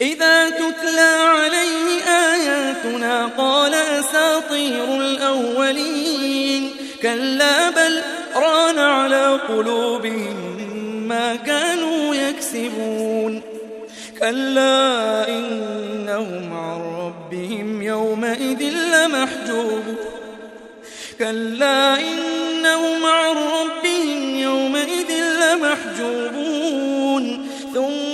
إذا تتلى عليه آياتنا قال أساطير الأولين كلا بل ران على قلوبهم ما كانوا يكسبون كلا إنهم عن ربهم يومئذ لمحجوبون كلا إنهم عن ربهم يومئذ لمحجوبون ثم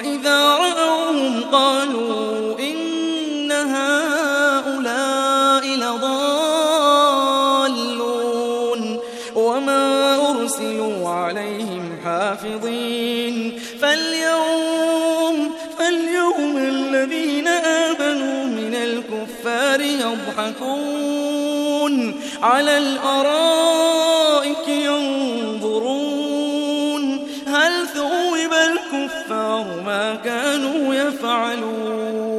وإذا رأوهم قالوا إن هؤلاء لضالون وما أرسلوا عليهم حافظين فاليوم فاليوم الذين آمنوا من الكفار يضحكون على الأرائك ينظرون هل ثوب الكفار ما كانوا يفعلون.